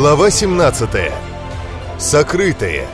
Глава 17. Сокрытые.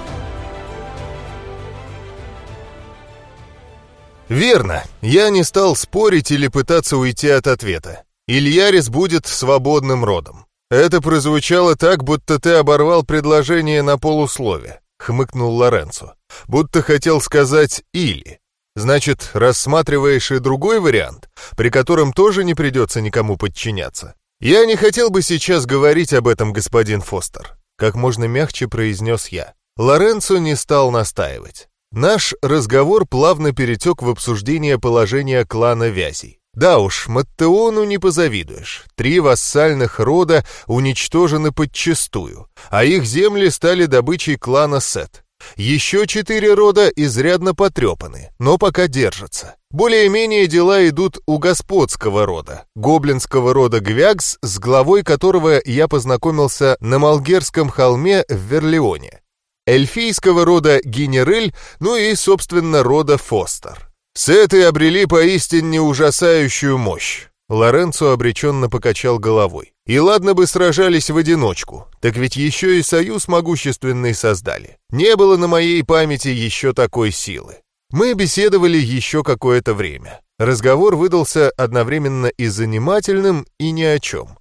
Верно, я не стал спорить или пытаться уйти от ответа. Ильярис будет свободным родом. Это прозвучало так, будто ты оборвал предложение на полуслове, хмыкнул Лоренцо. Будто хотел сказать «или». Значит, рассматриваешь и другой вариант, при котором тоже не придется никому подчиняться. «Я не хотел бы сейчас говорить об этом, господин Фостер», — как можно мягче произнес я. Лоренцо не стал настаивать. Наш разговор плавно перетек в обсуждение положения клана Вязей. Да уж, Маттеону не позавидуешь. Три вассальных рода уничтожены подчистую, а их земли стали добычей клана Сет. Еще четыре рода изрядно потрепаны, но пока держатся. Более-менее дела идут у господского рода, гоблинского рода Гвягс, с главой которого я познакомился на Малгерском холме в Верлеоне. Эльфийского рода Гинерель, ну и, собственно, рода Фостер. Сеты обрели поистине ужасающую мощь. Лоренцо обреченно покачал головой. И ладно бы сражались в одиночку, так ведь еще и союз могущественный создали. Не было на моей памяти еще такой силы. Мы беседовали еще какое-то время. Разговор выдался одновременно и занимательным, и ни о чем.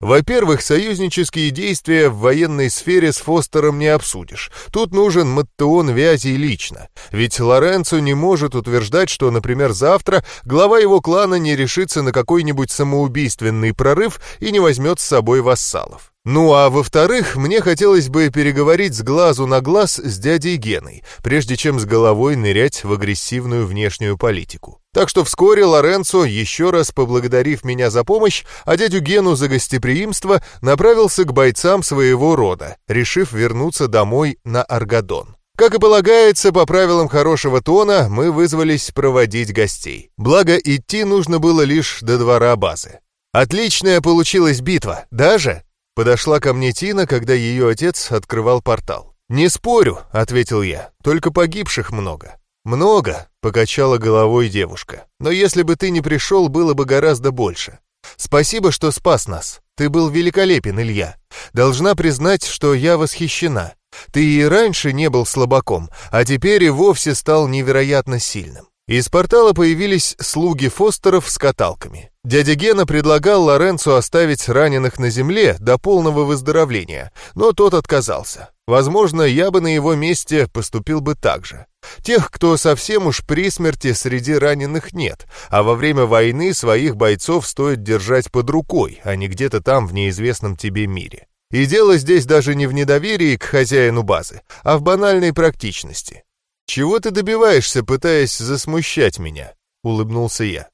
Во-первых, союзнические действия в военной сфере с Фостером не обсудишь. Тут нужен Маттеон Вязей лично. Ведь Лоренцо не может утверждать, что, например, завтра глава его клана не решится на какой-нибудь самоубийственный прорыв и не возьмет с собой вассалов. Ну а во-вторых, мне хотелось бы переговорить с глазу на глаз с дядей Геной, прежде чем с головой нырять в агрессивную внешнюю политику. Так что вскоре Лоренцо, еще раз поблагодарив меня за помощь, а дядю Гену за гостеприимство, направился к бойцам своего рода, решив вернуться домой на Аргадон. Как и полагается, по правилам хорошего тона, мы вызвались проводить гостей. Благо, идти нужно было лишь до двора базы. «Отличная получилась битва, даже?» Подошла ко мне Тина, когда ее отец открывал портал. «Не спорю», — ответил я, — «только погибших много». «Много», — покачала головой девушка. «Но если бы ты не пришел, было бы гораздо больше. Спасибо, что спас нас. Ты был великолепен, Илья. Должна признать, что я восхищена. Ты и раньше не был слабаком, а теперь и вовсе стал невероятно сильным. Из портала появились слуги Фостеров с каталками. Дядя Гена предлагал Лоренцу оставить раненых на земле до полного выздоровления, но тот отказался. Возможно, я бы на его месте поступил бы так же. Тех, кто совсем уж при смерти среди раненых нет, а во время войны своих бойцов стоит держать под рукой, а не где-то там в неизвестном тебе мире. И дело здесь даже не в недоверии к хозяину базы, а в банальной практичности. «Чего ты добиваешься, пытаясь засмущать меня?» — улыбнулся я.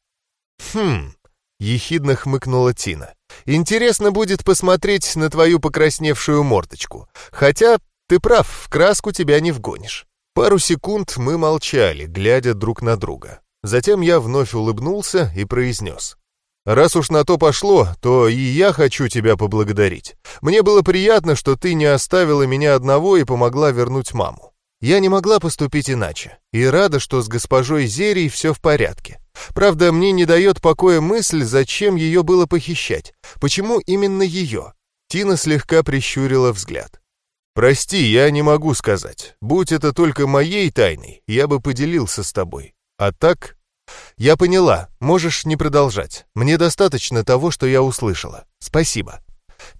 «Хм...» — ехидно хмыкнула Тина. «Интересно будет посмотреть на твою покрасневшую мордочку. Хотя, ты прав, в краску тебя не вгонишь». Пару секунд мы молчали, глядя друг на друга. Затем я вновь улыбнулся и произнес. «Раз уж на то пошло, то и я хочу тебя поблагодарить. Мне было приятно, что ты не оставила меня одного и помогла вернуть маму. Я не могла поступить иначе, и рада, что с госпожой Зерей все в порядке. Правда, мне не дает покоя мысль, зачем ее было похищать. Почему именно ее? Тина слегка прищурила взгляд. «Прости, я не могу сказать. Будь это только моей тайной, я бы поделился с тобой. А так...» «Я поняла. Можешь не продолжать. Мне достаточно того, что я услышала. Спасибо».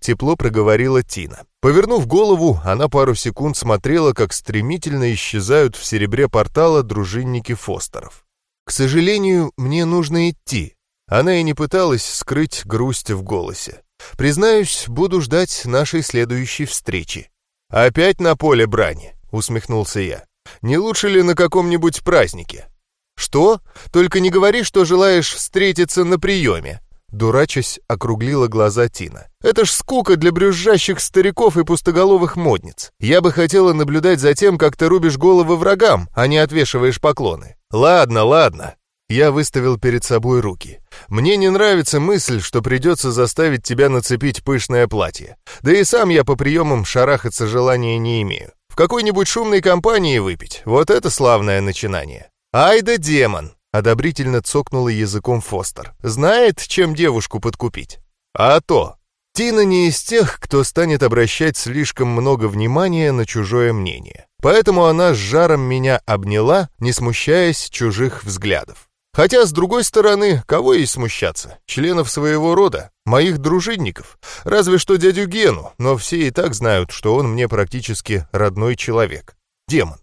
Тепло проговорила Тина. Повернув голову, она пару секунд смотрела, как стремительно исчезают в серебре портала дружинники Фостеров. «К сожалению, мне нужно идти». Она и не пыталась скрыть грусть в голосе. «Признаюсь, буду ждать нашей следующей встречи». «Опять на поле брани?» — усмехнулся я. «Не лучше ли на каком-нибудь празднике?» «Что? Только не говори, что желаешь встретиться на приеме», Дурачась, округлила глаза Тина. «Это ж скука для брюзжащих стариков и пустоголовых модниц. Я бы хотела наблюдать за тем, как ты рубишь головы врагам, а не отвешиваешь поклоны». «Ладно, ладно». Я выставил перед собой руки. «Мне не нравится мысль, что придется заставить тебя нацепить пышное платье. Да и сам я по приемам шарахаться желания не имею. В какой-нибудь шумной компании выпить. Вот это славное начинание». «Ай да демон!» Одобрительно цокнула языком Фостер. «Знает, чем девушку подкупить?» «А то!» Тина не из тех, кто станет обращать слишком много внимания на чужое мнение. Поэтому она с жаром меня обняла, не смущаясь чужих взглядов. Хотя, с другой стороны, кого ей смущаться? Членов своего рода, моих дружинников. Разве что дядю Гену, но все и так знают, что он мне практически родной человек. Демон.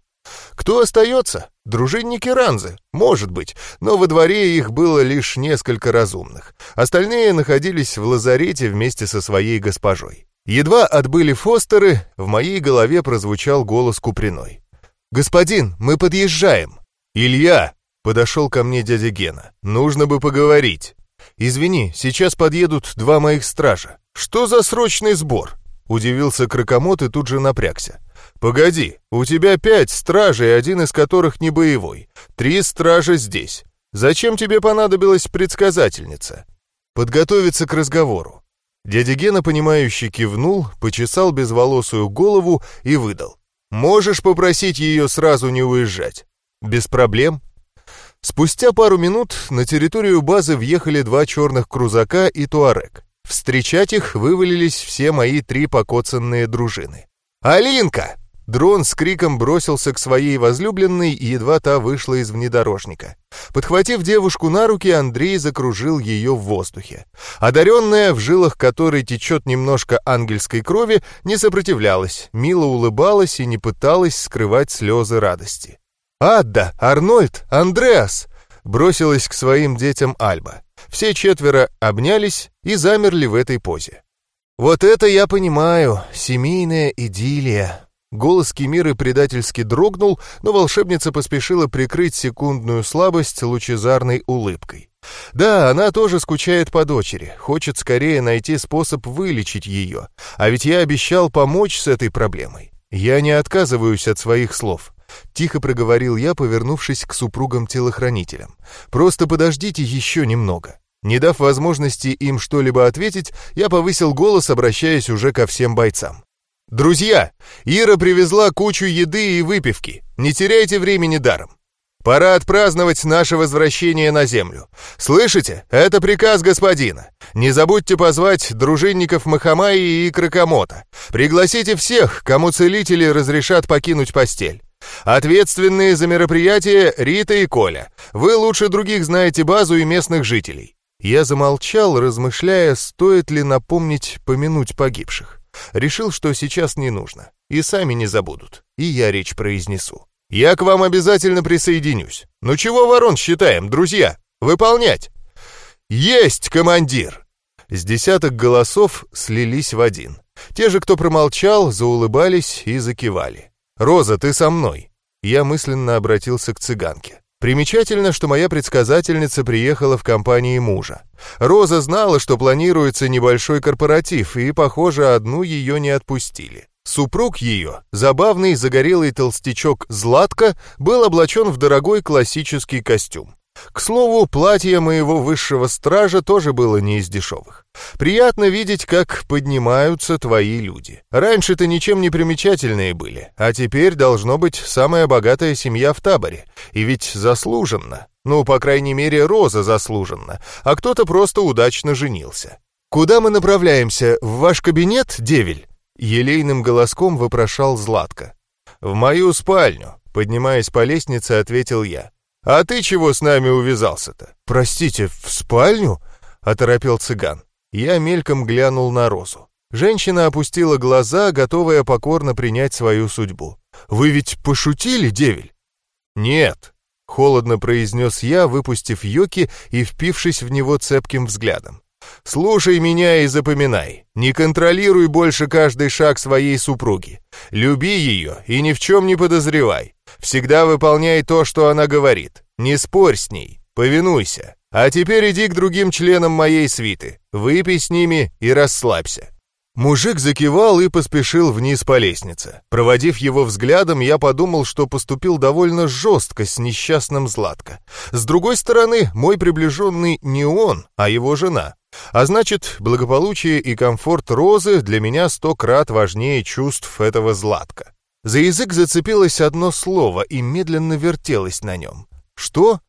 Кто остается? Дружинники Ранзы, может быть, но во дворе их было лишь несколько разумных. Остальные находились в лазарете вместе со своей госпожой. Едва отбыли Фостеры, в моей голове прозвучал голос Куприной. «Господин, мы подъезжаем!» «Илья!» — подошел ко мне дядя Гена. «Нужно бы поговорить». «Извини, сейчас подъедут два моих стража. Что за срочный сбор?» Удивился Кракомот и тут же напрягся. «Погоди, у тебя пять стражей, один из которых не боевой. Три стража здесь. Зачем тебе понадобилась предсказательница?» «Подготовиться к разговору». Дядя Гена, понимающе кивнул, почесал безволосую голову и выдал. «Можешь попросить ее сразу не уезжать?» «Без проблем». Спустя пару минут на территорию базы въехали два черных крузака и туарек. Встречать их вывалились все мои три покоцанные дружины. «Алинка!» Дрон с криком бросился к своей возлюбленной, и едва та вышла из внедорожника. Подхватив девушку на руки, Андрей закружил ее в воздухе. Одаренная, в жилах которой течет немножко ангельской крови, не сопротивлялась, мило улыбалась и не пыталась скрывать слезы радости. «Адда! Арнольд! Андреас!» бросилась к своим детям Альба. Все четверо обнялись и замерли в этой позе. «Вот это я понимаю, семейная идиллия», Голос Кемиры предательски дрогнул, но волшебница поспешила прикрыть секундную слабость лучезарной улыбкой. Да, она тоже скучает по дочери, хочет скорее найти способ вылечить ее. А ведь я обещал помочь с этой проблемой. Я не отказываюсь от своих слов. Тихо проговорил я, повернувшись к супругам-телохранителям. «Просто подождите еще немного». Не дав возможности им что-либо ответить, я повысил голос, обращаясь уже ко всем бойцам. «Друзья, Ира привезла кучу еды и выпивки. Не теряйте времени даром. Пора отпраздновать наше возвращение на землю. Слышите? Это приказ господина. Не забудьте позвать дружинников Махамаи и Кракомота. Пригласите всех, кому целители разрешат покинуть постель. Ответственные за мероприятие Рита и Коля. Вы лучше других знаете базу и местных жителей. Я замолчал, размышляя, стоит ли напомнить помянуть погибших. Решил, что сейчас не нужно. И сами не забудут. И я речь произнесу. Я к вам обязательно присоединюсь. Ну чего ворон считаем, друзья? Выполнять! Есть, командир! С десяток голосов слились в один. Те же, кто промолчал, заулыбались и закивали. «Роза, ты со мной!» Я мысленно обратился к цыганке. Примечательно, что моя предсказательница приехала в компании мужа. Роза знала, что планируется небольшой корпоратив, и, похоже, одну ее не отпустили. Супруг ее, забавный загорелый толстячок Златко, был облачен в дорогой классический костюм. К слову, платье моего высшего стража тоже было не из дешевых. Приятно видеть, как поднимаются твои люди. Раньше-то ничем не примечательные были, а теперь должно быть самая богатая семья в таборе. И ведь заслуженно. Ну, по крайней мере, Роза заслуженно, а кто-то просто удачно женился. «Куда мы направляемся? В ваш кабинет, Девель?» Елейным голоском вопрошал Златко. «В мою спальню», — поднимаясь по лестнице, ответил я. «А ты чего с нами увязался-то?» «Простите, в спальню?» — оторопел цыган. Я мельком глянул на Розу. Женщина опустила глаза, готовая покорно принять свою судьбу. «Вы ведь пошутили, Девель?» «Нет», — холодно произнес я, выпустив Йоки и впившись в него цепким взглядом. «Слушай меня и запоминай. Не контролируй больше каждый шаг своей супруги. Люби ее и ни в чем не подозревай. Всегда выполняй то, что она говорит. Не спорь с ней, повинуйся. А теперь иди к другим членам моей свиты, выпей с ними и расслабься». Мужик закивал и поспешил вниз по лестнице. Проводив его взглядом, я подумал, что поступил довольно жестко с несчастным Златко. С другой стороны, мой приближенный не он, а его жена. А значит, благополучие и комфорт Розы для меня сто крат важнее чувств этого Златка. За язык зацепилось одно слово и медленно вертелось на нем. Что?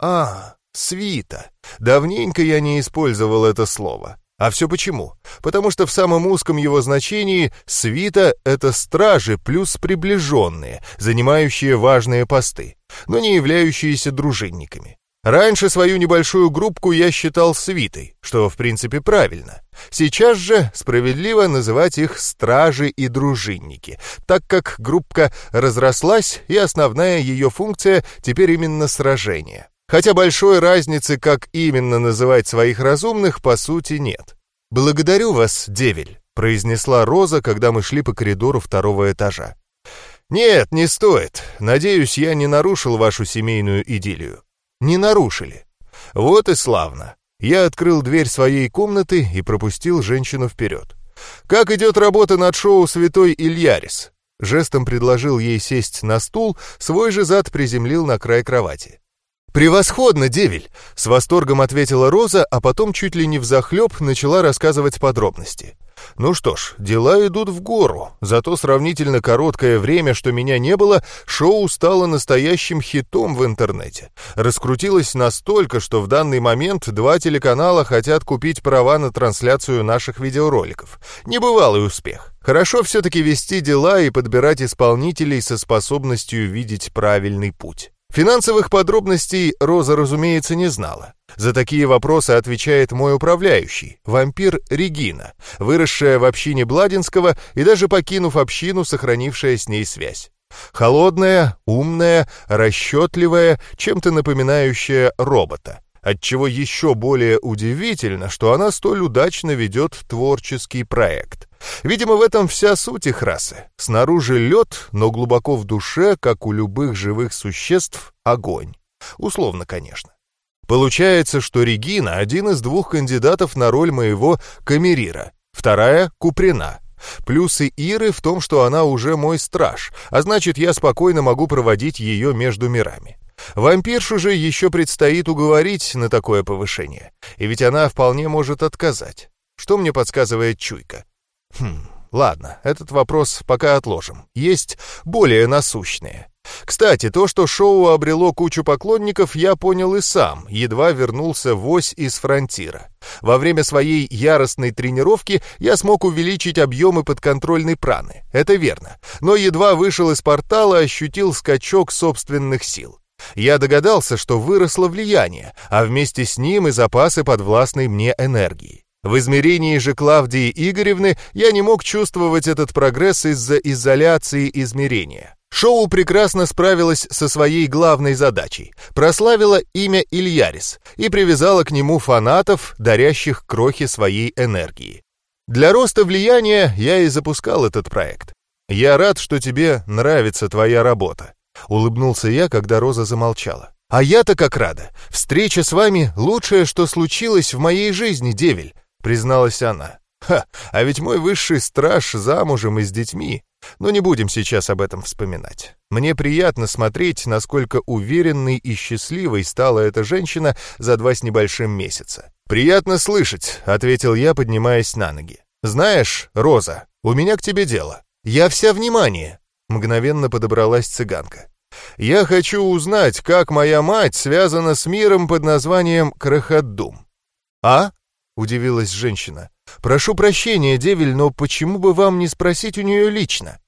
А, свита. Давненько я не использовал это слово. А все почему? Потому что в самом узком его значении свита — это стражи плюс приближенные, занимающие важные посты, но не являющиеся дружинниками. Раньше свою небольшую группку я считал свитой, что в принципе правильно. Сейчас же справедливо называть их стражи и дружинники, так как группка разрослась, и основная ее функция теперь именно сражение. Хотя большой разницы, как именно называть своих разумных, по сути нет. «Благодарю вас, Девель», — произнесла Роза, когда мы шли по коридору второго этажа. «Нет, не стоит. Надеюсь, я не нарушил вашу семейную идиллию». «Не нарушили». «Вот и славно». Я открыл дверь своей комнаты и пропустил женщину вперед. «Как идет работа над шоу «Святой Ильярис»?» Жестом предложил ей сесть на стул, свой же зад приземлил на край кровати. «Превосходно, Девель!» — с восторгом ответила Роза, а потом чуть ли не взахлеб начала рассказывать подробности. Ну что ж, дела идут в гору. Зато сравнительно короткое время, что меня не было, шоу стало настоящим хитом в интернете. Раскрутилось настолько, что в данный момент два телеканала хотят купить права на трансляцию наших видеороликов. Небывалый успех. Хорошо все-таки вести дела и подбирать исполнителей со способностью видеть правильный путь. Финансовых подробностей Роза, разумеется, не знала. За такие вопросы отвечает мой управляющий, вампир Регина, выросшая в общине Бладинского и даже покинув общину, сохранившая с ней связь. Холодная, умная, расчетливая, чем-то напоминающая робота. Отчего еще более удивительно, что она столь удачно ведет творческий проект. Видимо, в этом вся суть их расы. Снаружи лед, но глубоко в душе, как у любых живых существ, огонь. Условно, конечно. Получается, что Регина — один из двух кандидатов на роль моего камерира, вторая — Куприна. Плюсы Иры в том, что она уже мой страж, а значит, я спокойно могу проводить ее между мирами. Вампиршу же еще предстоит уговорить на такое повышение, и ведь она вполне может отказать. Что мне подсказывает чуйка? Хм, ладно, этот вопрос пока отложим. Есть более насущные. Кстати, то, что шоу обрело кучу поклонников, я понял и сам, едва вернулся в ось из фронтира. Во время своей яростной тренировки я смог увеличить объемы подконтрольной праны, это верно, но едва вышел из портала, ощутил скачок собственных сил. Я догадался, что выросло влияние, а вместе с ним и запасы подвластной мне энергии. В измерении же Клавдии Игоревны я не мог чувствовать этот прогресс из-за изоляции измерения. Шоу прекрасно справилось со своей главной задачей, прославило имя Ильярис и привязало к нему фанатов, дарящих крохи своей энергии. Для роста влияния я и запускал этот проект. Я рад, что тебе нравится твоя работа. Улыбнулся я, когда Роза замолчала. А я-то как рада. Встреча с вами — лучшее, что случилось в моей жизни, Девель призналась она. «Ха, а ведь мой высший страж замужем и с детьми. Но не будем сейчас об этом вспоминать. Мне приятно смотреть, насколько уверенной и счастливой стала эта женщина за два с небольшим месяца. «Приятно слышать», — ответил я, поднимаясь на ноги. «Знаешь, Роза, у меня к тебе дело. Я вся внимание», — мгновенно подобралась цыганка. «Я хочу узнать, как моя мать связана с миром под названием Крахаддум». «А?» — удивилась женщина. «Прошу прощения, Девель, но почему бы вам не спросить у нее лично?»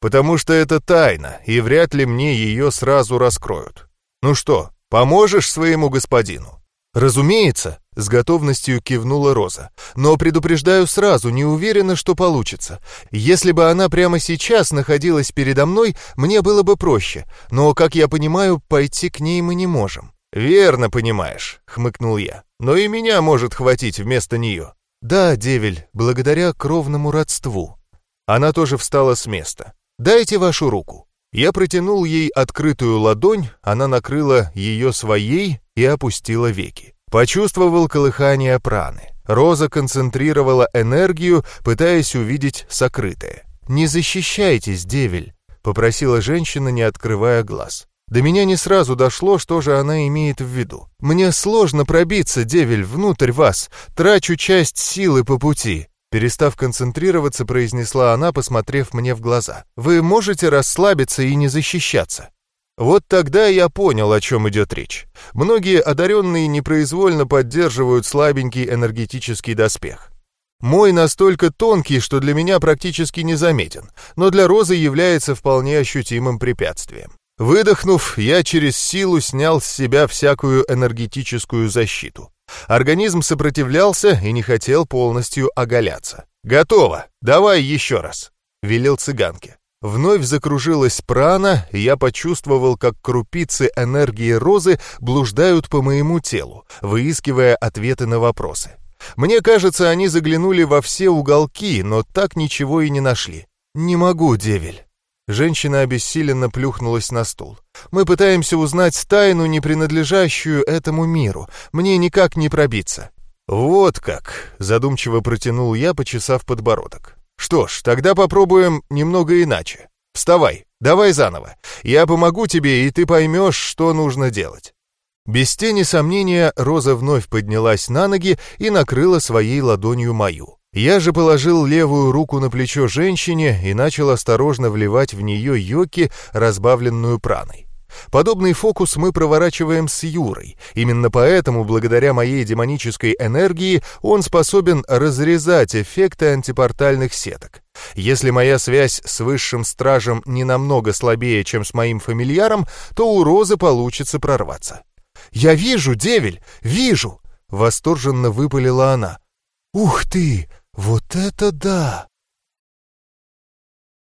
«Потому что это тайна, и вряд ли мне ее сразу раскроют. Ну что, поможешь своему господину?» «Разумеется», — с готовностью кивнула Роза. «Но предупреждаю сразу, не уверена, что получится. Если бы она прямо сейчас находилась передо мной, мне было бы проще. Но, как я понимаю, пойти к ней мы не можем». «Верно понимаешь», — хмыкнул я. «Но и меня может хватить вместо нее». «Да, Девель, благодаря кровному родству». Она тоже встала с места. «Дайте вашу руку». Я протянул ей открытую ладонь, она накрыла ее своей и опустила веки. Почувствовал колыхание праны. Роза концентрировала энергию, пытаясь увидеть сокрытое. «Не защищайтесь, Девель», — попросила женщина, не открывая глаз. До меня не сразу дошло, что же она имеет в виду. «Мне сложно пробиться, Девель, внутрь вас. Трачу часть силы по пути». Перестав концентрироваться, произнесла она, посмотрев мне в глаза. «Вы можете расслабиться и не защищаться?» Вот тогда я понял, о чем идет речь. Многие одаренные непроизвольно поддерживают слабенький энергетический доспех. Мой настолько тонкий, что для меня практически незаметен, но для Розы является вполне ощутимым препятствием. Выдохнув, я через силу снял с себя всякую энергетическую защиту. Организм сопротивлялся и не хотел полностью оголяться. «Готово! Давай еще раз!» — велел цыганке. Вновь закружилась прана, и я почувствовал, как крупицы энергии розы блуждают по моему телу, выискивая ответы на вопросы. Мне кажется, они заглянули во все уголки, но так ничего и не нашли. «Не могу, Девель». Женщина обессиленно плюхнулась на стул. «Мы пытаемся узнать тайну, не принадлежащую этому миру. Мне никак не пробиться». «Вот как», — задумчиво протянул я, почесав подбородок. «Что ж, тогда попробуем немного иначе. Вставай, давай заново. Я помогу тебе, и ты поймешь, что нужно делать». Без тени сомнения Роза вновь поднялась на ноги и накрыла своей ладонью мою. Я же положил левую руку на плечо женщине и начал осторожно вливать в нее йоки, разбавленную праной. Подобный фокус мы проворачиваем с Юрой. Именно поэтому, благодаря моей демонической энергии, он способен разрезать эффекты антипортальных сеток. Если моя связь с высшим стражем не намного слабее, чем с моим фамильяром, то у Розы получится прорваться. «Я вижу, Девель, вижу!» — восторженно выпалила она. «Ух ты! Вот это да!»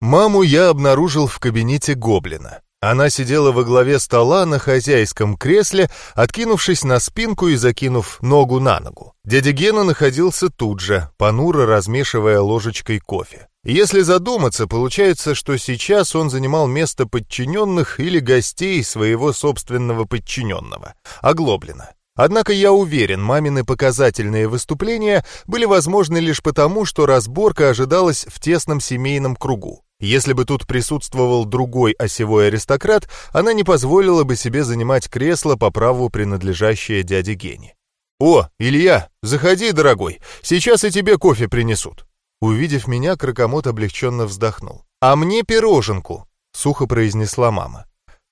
Маму я обнаружил в кабинете Гоблина. Она сидела во главе стола на хозяйском кресле, откинувшись на спинку и закинув ногу на ногу. Дядя Гена находился тут же, понуро размешивая ложечкой кофе. Если задуматься, получается, что сейчас он занимал место подчиненных или гостей своего собственного подчиненного, Оглоблина. Однако я уверен, мамины показательные выступления были возможны лишь потому, что разборка ожидалась в тесном семейном кругу. Если бы тут присутствовал другой осевой аристократ, она не позволила бы себе занимать кресло по праву принадлежащее дяде Гене. «О, Илья, заходи, дорогой, сейчас и тебе кофе принесут». Увидев меня, Кракомот облегченно вздохнул. «А мне пироженку», — сухо произнесла мама.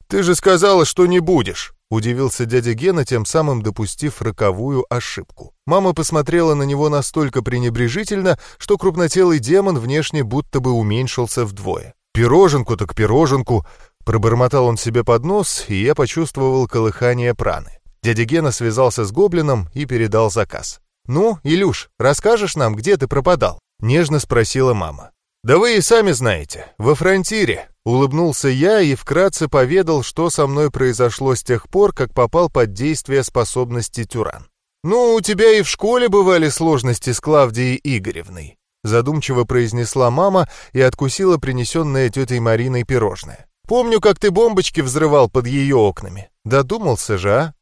«Ты же сказала, что не будешь!» Удивился дядя Гена, тем самым допустив роковую ошибку. Мама посмотрела на него настолько пренебрежительно, что крупнотелый демон внешне будто бы уменьшился вдвое. «Пироженку так пироженку!» Пробормотал он себе под нос, и я почувствовал колыхание праны. Дядя Гена связался с гоблином и передал заказ. «Ну, Илюш, расскажешь нам, где ты пропадал?» — нежно спросила мама. «Да вы и сами знаете, во фронтире», — улыбнулся я и вкратце поведал, что со мной произошло с тех пор, как попал под действие способности Тюран. «Ну, у тебя и в школе бывали сложности с Клавдией Игоревной», — задумчиво произнесла мама и откусила принесенное тетей Мариной пирожное. «Помню, как ты бомбочки взрывал под ее окнами. Додумался же, а?»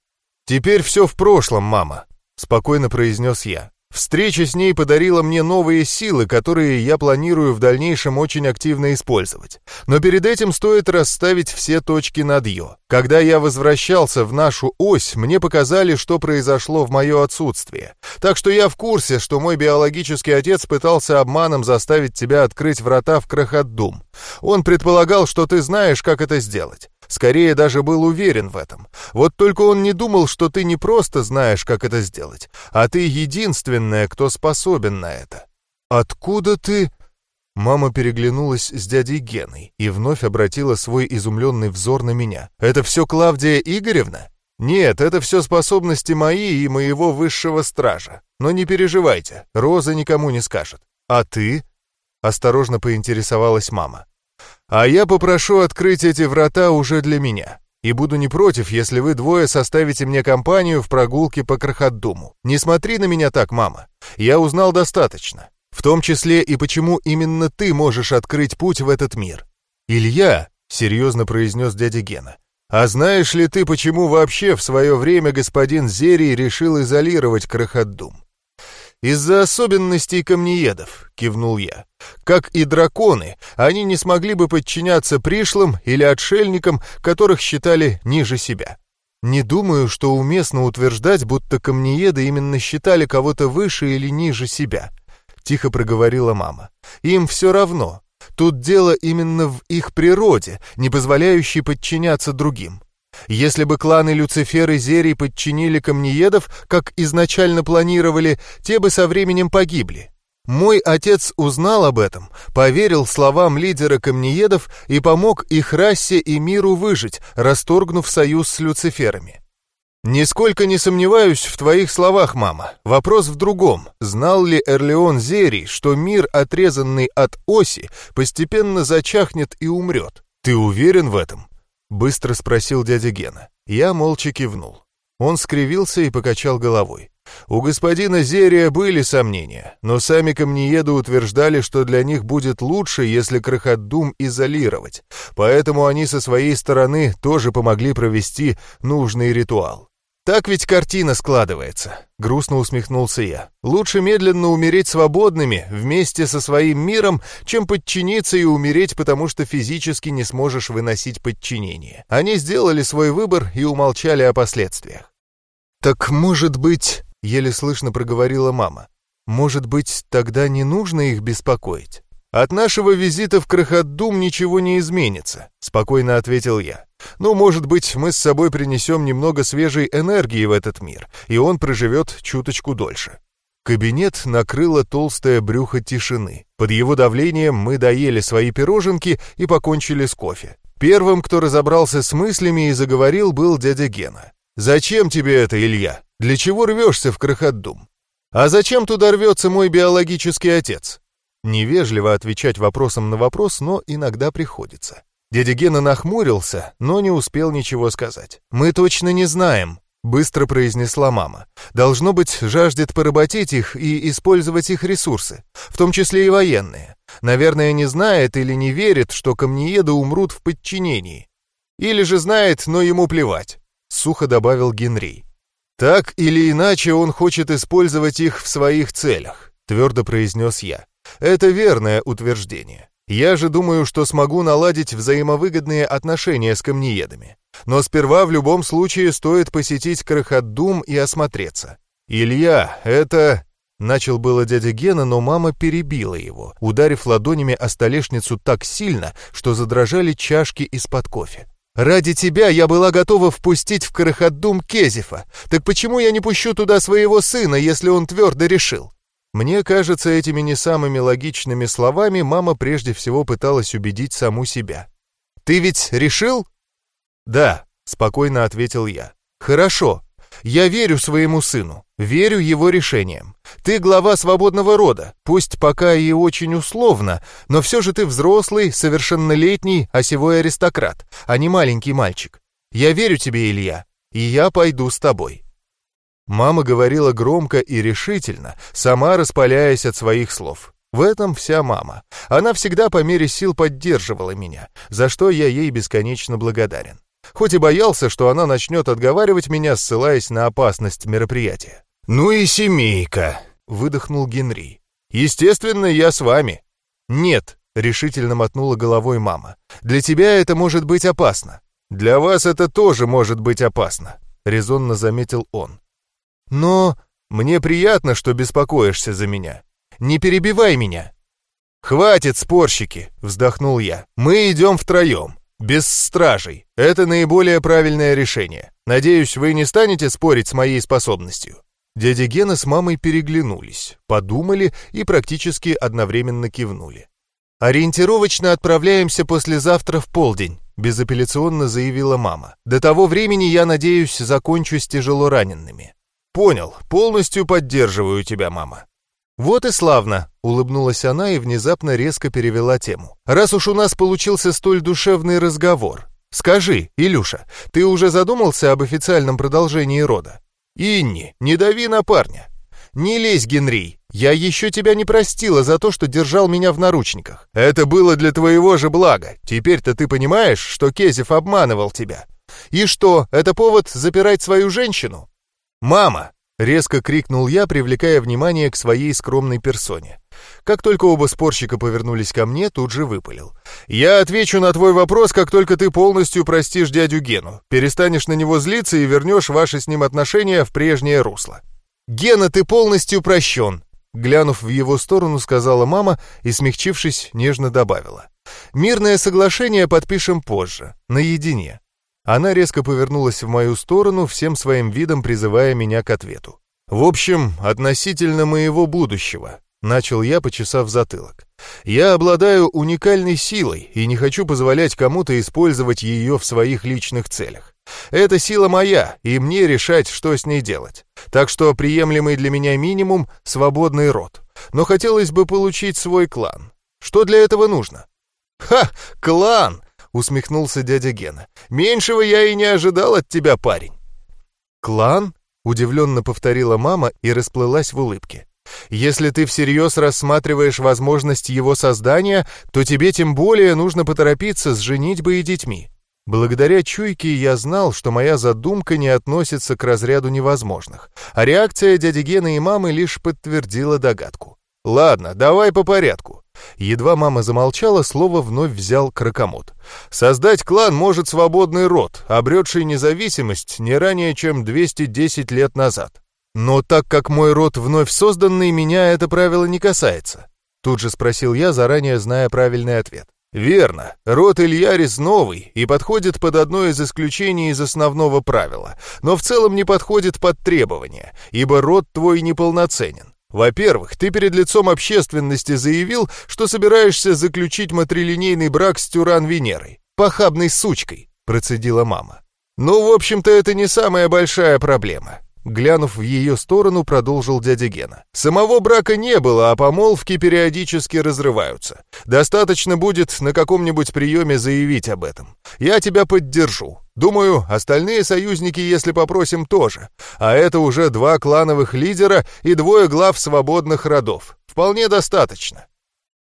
«Теперь все в прошлом, мама», — спокойно произнес я. Встреча с ней подарила мне новые силы, которые я планирую в дальнейшем очень активно использовать. Но перед этим стоит расставить все точки над «ё». Когда я возвращался в нашу ось, мне показали, что произошло в мое отсутствие. Так что я в курсе, что мой биологический отец пытался обманом заставить тебя открыть врата в Крахаддум. Он предполагал, что ты знаешь, как это сделать. Скорее даже был уверен в этом. Вот только он не думал, что ты не просто знаешь, как это сделать, а ты единственная, кто способен на это. Откуда ты... Мама переглянулась с дядей Геной и вновь обратила свой изумленный взор на меня. «Это все Клавдия Игоревна?» «Нет, это все способности мои и моего высшего стража. Но не переживайте, Роза никому не скажет». «А ты?» — осторожно поинтересовалась мама. А я попрошу открыть эти врата уже для меня. И буду не против, если вы двое составите мне компанию в прогулке по Крахаддуму. Не смотри на меня так, мама. Я узнал достаточно. В том числе и почему именно ты можешь открыть путь в этот мир. Илья, серьезно произнес дядя Гена, а знаешь ли ты, почему вообще в свое время господин Зерий решил изолировать Крахаддум? «Из-за особенностей камнеедов», — кивнул я. «Как и драконы, они не смогли бы подчиняться пришлым или отшельникам, которых считали ниже себя. Не думаю, что уместно утверждать, будто камнееды именно считали кого-то выше или ниже себя», — тихо проговорила мама. «Им все равно. Тут дело именно в их природе, не позволяющей подчиняться другим. Если бы кланы Люцифер и Зерий подчинили камнеедов, как изначально планировали, те бы со временем погибли. Мой отец узнал об этом, поверил словам лидера камнеедов и помог их расе и миру выжить, расторгнув союз с Люциферами. «Нисколько не сомневаюсь в твоих словах, мама. Вопрос в другом. Знал ли Эрлеон Зерий, что мир, отрезанный от оси, постепенно зачахнет и умрет? Ты уверен в этом?» Быстро спросил дядя Гена. Я молча кивнул. Он скривился и покачал головой. У господина Зерия были сомнения, но сами камнееды утверждали, что для них будет лучше, если Крохотдум изолировать, поэтому они со своей стороны тоже помогли провести нужный ритуал. «Так ведь картина складывается», — грустно усмехнулся я. «Лучше медленно умереть свободными, вместе со своим миром, чем подчиниться и умереть, потому что физически не сможешь выносить подчинение. Они сделали свой выбор и умолчали о последствиях». «Так, может быть...» — еле слышно проговорила мама. «Может быть, тогда не нужно их беспокоить?» «От нашего визита в Крохотдум ничего не изменится», — спокойно ответил я. «Ну, может быть, мы с собой принесем немного свежей энергии в этот мир, и он проживет чуточку дольше». Кабинет накрыло толстое брюхо тишины. Под его давлением мы доели свои пироженки и покончили с кофе. Первым, кто разобрался с мыслями и заговорил, был дядя Гена. «Зачем тебе это, Илья? Для чего рвешься в Крохотдум?» «А зачем туда рвется мой биологический отец?» Невежливо отвечать вопросом на вопрос, но иногда приходится. Дядя Гена нахмурился, но не успел ничего сказать. «Мы точно не знаем», — быстро произнесла мама. «Должно быть, жаждет поработить их и использовать их ресурсы, в том числе и военные. Наверное, не знает или не верит, что камнееды умрут в подчинении. Или же знает, но ему плевать», — сухо добавил Генри. «Так или иначе он хочет использовать их в своих целях», — твердо произнес я. Это верное утверждение. Я же думаю, что смогу наладить взаимовыгодные отношения с камнеедами. Но сперва в любом случае стоит посетить Крохотдум и осмотреться. «Илья, это...» Начал было дядя Гена, но мама перебила его, ударив ладонями о столешницу так сильно, что задрожали чашки из-под кофе. «Ради тебя я была готова впустить в Крохотдум Кезифа. Так почему я не пущу туда своего сына, если он твердо решил? Мне кажется, этими не самыми логичными словами мама прежде всего пыталась убедить саму себя. «Ты ведь решил?» «Да», — спокойно ответил я. «Хорошо. Я верю своему сыну, верю его решениям. Ты глава свободного рода, пусть пока и очень условно, но все же ты взрослый, совершеннолетний, осевой аристократ, а не маленький мальчик. Я верю тебе, Илья, и я пойду с тобой». Мама говорила громко и решительно, сама распаляясь от своих слов. В этом вся мама. Она всегда по мере сил поддерживала меня, за что я ей бесконечно благодарен. Хоть и боялся, что она начнет отговаривать меня, ссылаясь на опасность мероприятия. «Ну и семейка», — выдохнул Генри. «Естественно, я с вами». «Нет», — решительно мотнула головой мама. «Для тебя это может быть опасно». «Для вас это тоже может быть опасно», — резонно заметил он. Но мне приятно, что беспокоишься за меня. Не перебивай меня. Хватит, спорщики, вздохнул я. Мы идем втроем. Без стражей. Это наиболее правильное решение. Надеюсь, вы не станете спорить с моей способностью. Дядя Гена с мамой переглянулись, подумали и практически одновременно кивнули. «Ориентировочно отправляемся послезавтра в полдень», — безапелляционно заявила мама. «До того времени, я надеюсь, закончу с тяжело ранеными. «Понял, полностью поддерживаю тебя, мама». «Вот и славно», — улыбнулась она и внезапно резко перевела тему. «Раз уж у нас получился столь душевный разговор, скажи, Илюша, ты уже задумался об официальном продолжении рода?» «Инни, не дави на парня». «Не лезь, Генри, я еще тебя не простила за то, что держал меня в наручниках. Это было для твоего же блага. Теперь-то ты понимаешь, что Кезев обманывал тебя. И что, это повод запирать свою женщину? «Мама!» — резко крикнул я, привлекая внимание к своей скромной персоне. Как только оба спорщика повернулись ко мне, тут же выпалил. «Я отвечу на твой вопрос, как только ты полностью простишь дядю Гену, перестанешь на него злиться и вернешь ваши с ним отношения в прежнее русло». «Гена, ты полностью прощен!» — Глянув в его сторону, сказала мама и, смягчившись, нежно добавила. «Мирное соглашение подпишем позже, наедине». Она резко повернулась в мою сторону, всем своим видом призывая меня к ответу. «В общем, относительно моего будущего», — начал я, почесав затылок. «Я обладаю уникальной силой и не хочу позволять кому-то использовать ее в своих личных целях. Эта сила моя, и мне решать, что с ней делать. Так что приемлемый для меня минимум — свободный род. Но хотелось бы получить свой клан. Что для этого нужно? «Ха! Клан!» — усмехнулся дядя Гена. «Меньшего я и не ожидал от тебя, парень». «Клан?» — удивленно повторила мама и расплылась в улыбке. «Если ты всерьез рассматриваешь возможность его создания, то тебе тем более нужно поторопиться с женитьбой и детьми. Благодаря чуйке я знал, что моя задумка не относится к разряду невозможных, а реакция дяди Гены и мамы лишь подтвердила догадку. «Ладно, давай по порядку». Едва мама замолчала, слово вновь взял кракомут. «Создать клан может свободный род, обретший независимость не ранее, чем 210 лет назад. Но так как мой род вновь созданный, меня это правило не касается». Тут же спросил я, заранее зная правильный ответ. Верно, род Ильярис новый и подходит под одно из исключений из основного правила, но в целом не подходит под требования, ибо род твой неполноценен. Во-первых, ты перед лицом общественности заявил, что собираешься заключить матрилинейный брак с Тюран Венерой, похабной сучкой, процедила мама. Ну, в общем-то, это не самая большая проблема. Глянув в ее сторону, продолжил дядя Гена. «Самого брака не было, а помолвки периодически разрываются. Достаточно будет на каком-нибудь приеме заявить об этом. Я тебя поддержу. Думаю, остальные союзники, если попросим, тоже. А это уже два клановых лидера и двое глав свободных родов. Вполне достаточно».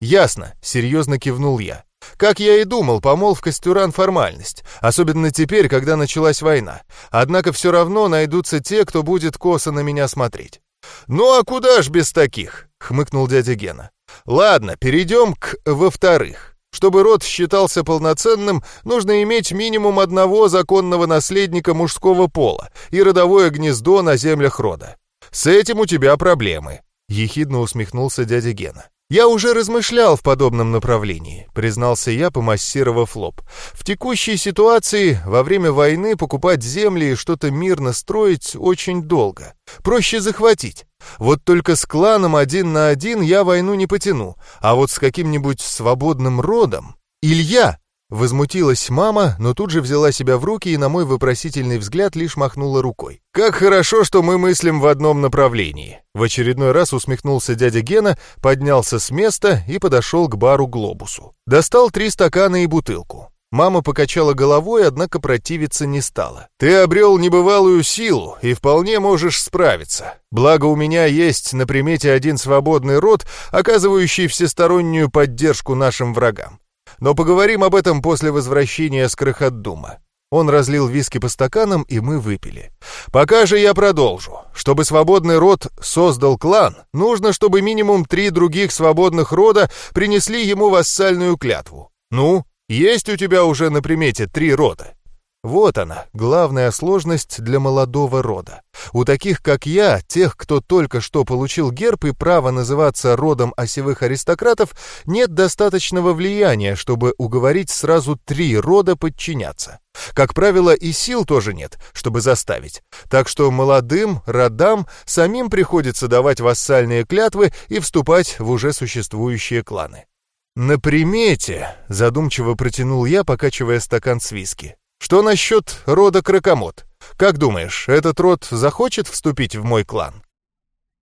«Ясно», — серьезно кивнул я. Как я и думал, помолвка с Тюран — формальность, особенно теперь, когда началась война. Однако все равно найдутся те, кто будет косо на меня смотреть. «Ну а куда ж без таких?» — хмыкнул дядя Гена. «Ладно, перейдем к «во-вторых». Чтобы род считался полноценным, нужно иметь минимум одного законного наследника мужского пола и родовое гнездо на землях рода. С этим у тебя проблемы», — ехидно усмехнулся дядя Гена. «Я уже размышлял в подобном направлении», — признался я, помассировав лоб. «В текущей ситуации, во время войны, покупать земли и что-то мирно строить очень долго. Проще захватить. Вот только с кланом один на один я войну не потяну, а вот с каким-нибудь свободным родом... Илья!» Возмутилась мама, но тут же взяла себя в руки и на мой вопросительный взгляд лишь махнула рукой. «Как хорошо, что мы мыслим в одном направлении!» В очередной раз усмехнулся дядя Гена, поднялся с места и подошел к бару «Глобусу». Достал три стакана и бутылку. Мама покачала головой, однако противиться не стала. «Ты обрел небывалую силу и вполне можешь справиться. Благо у меня есть на примете один свободный род, оказывающий всестороннюю поддержку нашим врагам. Но поговорим об этом после возвращения с Крохотдума. Он разлил виски по стаканам, и мы выпили. Пока же я продолжу. Чтобы свободный род создал клан, нужно, чтобы минимум три других свободных рода принесли ему вассальную клятву. Ну, есть у тебя уже на примете три рода? Вот она, главная сложность для молодого рода. У таких, как я, тех, кто только что получил герб и право называться родом осевых аристократов, нет достаточного влияния, чтобы уговорить сразу три рода подчиняться. Как правило, и сил тоже нет, чтобы заставить. Так что молодым родам самим приходится давать вассальные клятвы и вступать в уже существующие кланы. «На примете», — задумчиво протянул я, покачивая стакан с виски. Что насчет рода Кракомот? Как думаешь, этот род захочет вступить в мой клан?